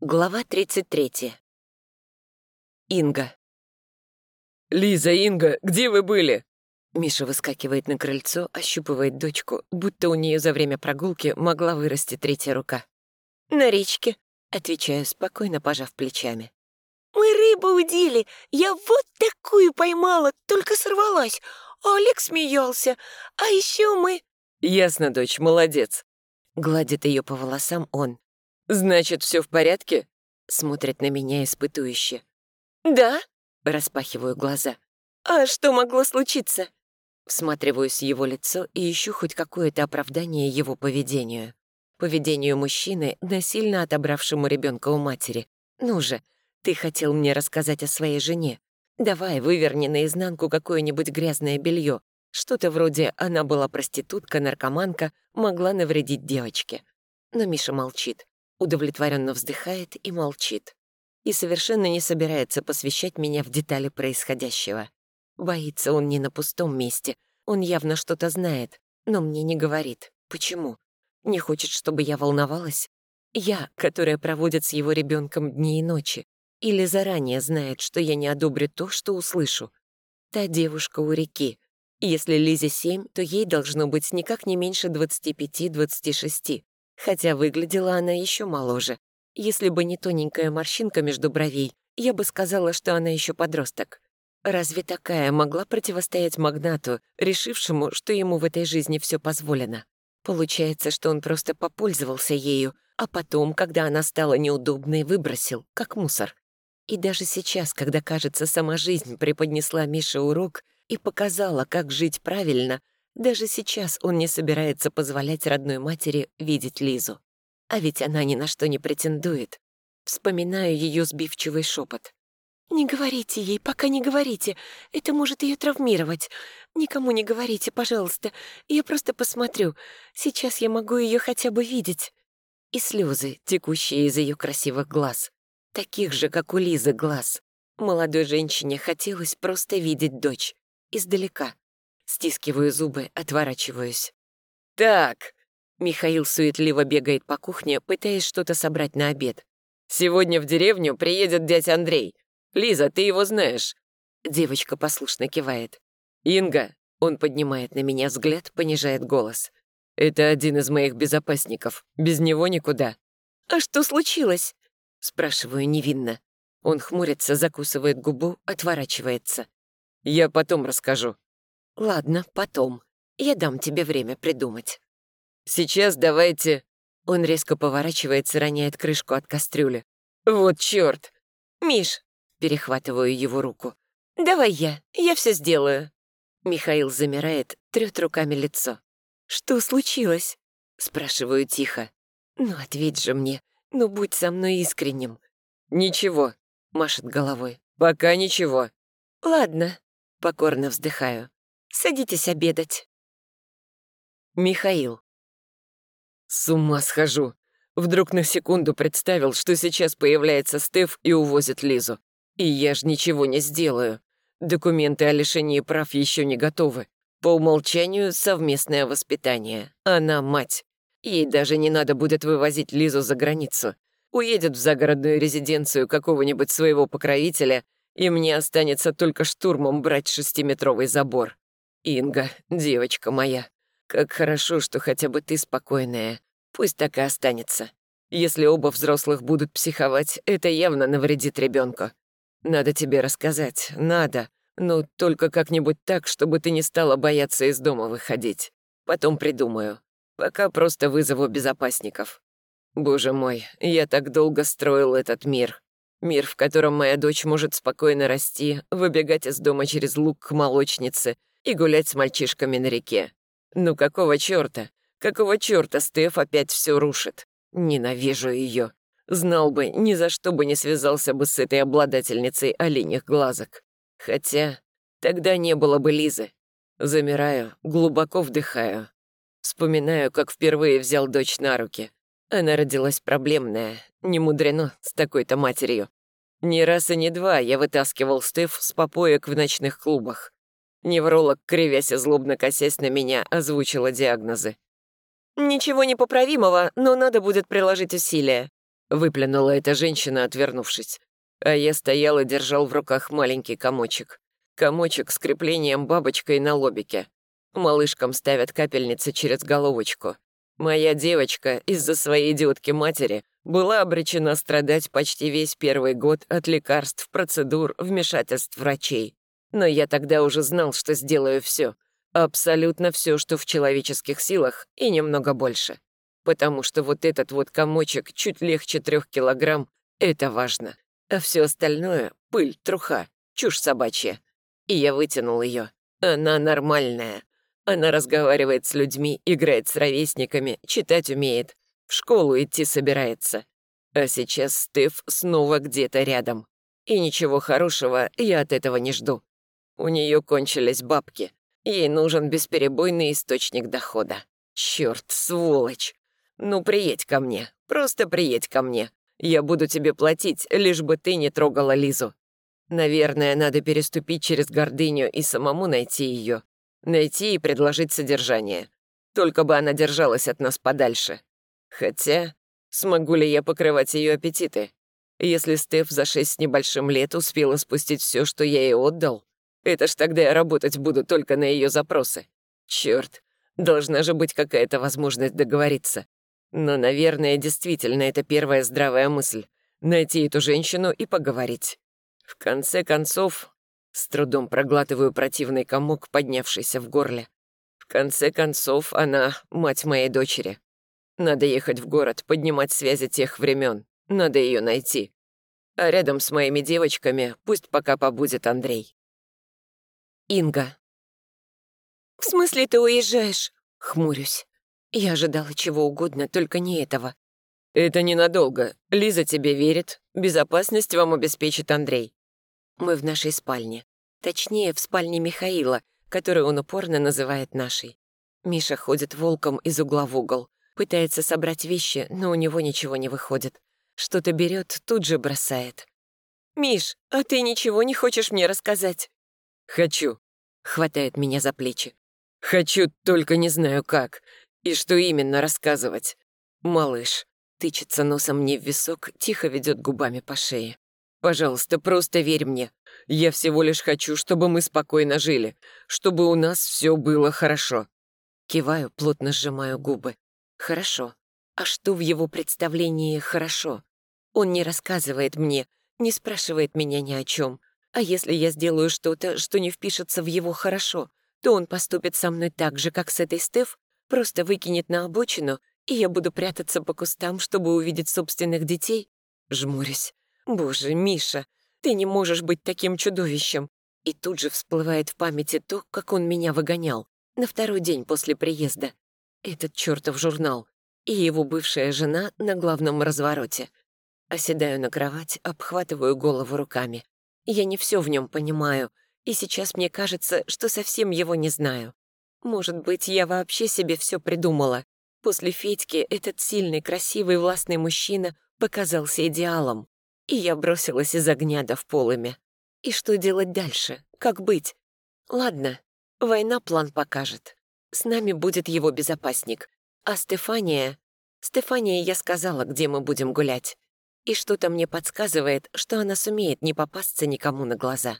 Глава 33. Инга. «Лиза, Инга, где вы были?» Миша выскакивает на крыльцо, ощупывает дочку, будто у нее за время прогулки могла вырасти третья рука. «На речке», — отвечаю, спокойно пожав плечами. «Мы рыбу удили, я вот такую поймала, только сорвалась, а Олег смеялся, а еще мы...» «Ясно, дочь, молодец». Гладит ее по волосам он. «Значит, все в порядке?» Смотрит на меня испытующе. «Да?» Распахиваю глаза. «А что могло случиться?» Всматриваюсь в его лицо и ищу хоть какое-то оправдание его поведению. Поведению мужчины, насильно отобравшему ребенка у матери. «Ну же, ты хотел мне рассказать о своей жене. Давай, выверни наизнанку какое-нибудь грязное белье. Что-то вроде «она была проститутка, наркоманка, могла навредить девочке». Но Миша молчит удовлетворенно вздыхает и молчит. И совершенно не собирается посвящать меня в детали происходящего. Боится он не на пустом месте. Он явно что-то знает, но мне не говорит. Почему? Не хочет, чтобы я волновалась? Я, которая проводит с его ребенком дни и ночи. Или заранее знает, что я не одобрю то, что услышу. Та девушка у реки. Если Лизе семь, то ей должно быть никак не меньше 25-26 хотя выглядела она еще моложе. Если бы не тоненькая морщинка между бровей, я бы сказала, что она еще подросток. Разве такая могла противостоять магнату, решившему, что ему в этой жизни все позволено? Получается, что он просто попользовался ею, а потом, когда она стала неудобной, выбросил, как мусор. И даже сейчас, когда, кажется, сама жизнь преподнесла Мише урок и показала, как жить правильно, даже сейчас он не собирается позволять родной матери видеть Лизу. А ведь она ни на что не претендует. Вспоминаю ее сбивчивый шепот. «Не говорите ей, пока не говорите. Это может ее травмировать. Никому не говорите, пожалуйста. Я просто посмотрю. Сейчас я могу ее хотя бы видеть». И слезы, текущие из ее красивых глаз. Таких же, как у Лизы, глаз. Молодой женщине хотелось просто видеть дочь. Издалека. Стискиваю зубы, отворачиваюсь. «Так!» Михаил суетливо бегает по кухне, пытаясь что-то собрать на обед. «Сегодня в деревню приедет дядя Андрей. Лиза, ты его знаешь?» Девочка послушно кивает. «Инга!» Он поднимает на меня взгляд, понижает голос. «Это один из моих безопасников. Без него никуда». «А что случилось?» Спрашиваю невинно. Он хмурится, закусывает губу, отворачивается. «Я потом расскажу». «Ладно, потом. Я дам тебе время придумать». «Сейчас давайте...» Он резко поворачивается, роняет крышку от кастрюли. «Вот чёрт!» «Миш!» Перехватываю его руку. «Давай я, я все сделаю». Михаил замирает, трёт руками лицо. «Что случилось?» Спрашиваю тихо. «Ну, ответь же мне, ну будь со мной искренним». «Ничего», — машет головой. «Пока ничего». «Ладно», — покорно вздыхаю. Садитесь обедать». Михаил. С ума схожу. Вдруг на секунду представил, что сейчас появляется Стеф и увозит Лизу. И я ж ничего не сделаю. Документы о лишении прав еще не готовы. По умолчанию совместное воспитание. Она мать. Ей даже не надо будет вывозить Лизу за границу. Уедет в загородную резиденцию какого-нибудь своего покровителя, и мне останется только штурмом брать шестиметровый забор. «Инга, девочка моя, как хорошо, что хотя бы ты спокойная. Пусть так и останется. Если оба взрослых будут психовать, это явно навредит ребенку. Надо тебе рассказать, надо, но только как-нибудь так, чтобы ты не стала бояться из дома выходить. Потом придумаю. Пока просто вызову безопасников. Боже мой, я так долго строил этот мир. Мир, в котором моя дочь может спокойно расти, выбегать из дома через луг к молочнице и гулять с мальчишками на реке. Ну какого чёрта? Какого чёрта Стеф опять всё рушит? Ненавижу её. Знал бы, ни за что бы не связался бы с этой обладательницей оленьих глазок. Хотя тогда не было бы Лизы. Замираю, глубоко вдыхаю. Вспоминаю, как впервые взял дочь на руки. Она родилась проблемная, не мудрено с такой-то матерью. Ни раз и не два я вытаскивал Стеф с попоек в ночных клубах. Невролог, кривясь и злобно косясь на меня, озвучила диагнозы. «Ничего непоправимого, но надо будет приложить усилия». Выплюнула эта женщина, отвернувшись. А я стоял и держал в руках маленький комочек. Комочек с креплением бабочкой на лобике. Малышкам ставят капельницы через головочку. Моя девочка из-за своей идиотки-матери была обречена страдать почти весь первый год от лекарств, процедур, вмешательств врачей. Но я тогда уже знал, что сделаю все, Абсолютно все, что в человеческих силах, и немного больше. Потому что вот этот вот комочек чуть легче трех килограмм — это важно. А все остальное — пыль, труха, чушь собачья. И я вытянул ее. Она нормальная. Она разговаривает с людьми, играет с ровесниками, читать умеет, в школу идти собирается. А сейчас Стеф снова где-то рядом. И ничего хорошего я от этого не жду. У нее кончились бабки. Ей нужен бесперебойный источник дохода. Черт, сволочь. Ну, приедь ко мне. Просто приедь ко мне. Я буду тебе платить, лишь бы ты не трогала Лизу. Наверное, надо переступить через гордыню и самому найти ее. Найти и предложить содержание. Только бы она держалась от нас подальше. Хотя, смогу ли я покрывать ее аппетиты? Если Стеф за шесть с небольшим лет успела спустить все, что я ей отдал, это ж тогда я работать буду только на ее запросы. Черт, должна же быть какая-то возможность договориться. Но, наверное, действительно это первая здравая мысль — найти эту женщину и поговорить. В конце концов, с трудом проглатываю противный комок, поднявшийся в горле. В конце концов, она — мать моей дочери. Надо ехать в город, поднимать связи тех времен. Надо ее найти. А рядом с моими девочками пусть пока побудет Андрей. Инга. «В смысле ты уезжаешь?» — хмурюсь. Я ожидала чего угодно, только не этого. «Это ненадолго. Лиза тебе верит. Безопасность вам обеспечит Андрей». Мы в нашей спальне. Точнее, в спальне Михаила, которую он упорно называет нашей. Миша ходит волком из угла в угол. Пытается собрать вещи, но у него ничего не выходит. Что-то берет, тут же бросает. «Миш, а ты ничего не хочешь мне рассказать?» «Хочу», — хватает меня за плечи. «Хочу, только не знаю как. И что именно рассказывать. Малыш». Тычется носом мне в висок, тихо ведет губами по шее. «Пожалуйста, просто верь мне. Я всего лишь хочу, чтобы мы спокойно жили, чтобы у нас все было хорошо». Киваю, плотно сжимаю губы. «Хорошо. А что в его представлении «хорошо»? Он не рассказывает мне, не спрашивает меня ни о чем. А если я сделаю что-то, что не впишется в его хорошо, то он поступит со мной так же, как с этой Стеф, просто выкинет на обочину, и я буду прятаться по кустам, чтобы увидеть собственных детей? Жмурюсь. Боже, Миша, ты не можешь быть таким чудовищем. И тут же всплывает в памяти то, как он меня выгонял. На второй день после приезда. Этот чертов журнал. И его бывшая жена на главном развороте. Оседаю на кровать, обхватываю голову руками. Я не все в нем понимаю, и сейчас мне кажется, что совсем его не знаю. Может быть, я вообще себе все придумала. После Федьки этот сильный, красивый, властный мужчина показался идеалом, и я бросилась из огня до в полыми. И что делать дальше? Как быть? Ладно, война план покажет. С нами будет его безопасник. А Стефания... Стефания я сказала, где мы будем гулять и что-то мне подсказывает, что она сумеет не попасться никому на глаза.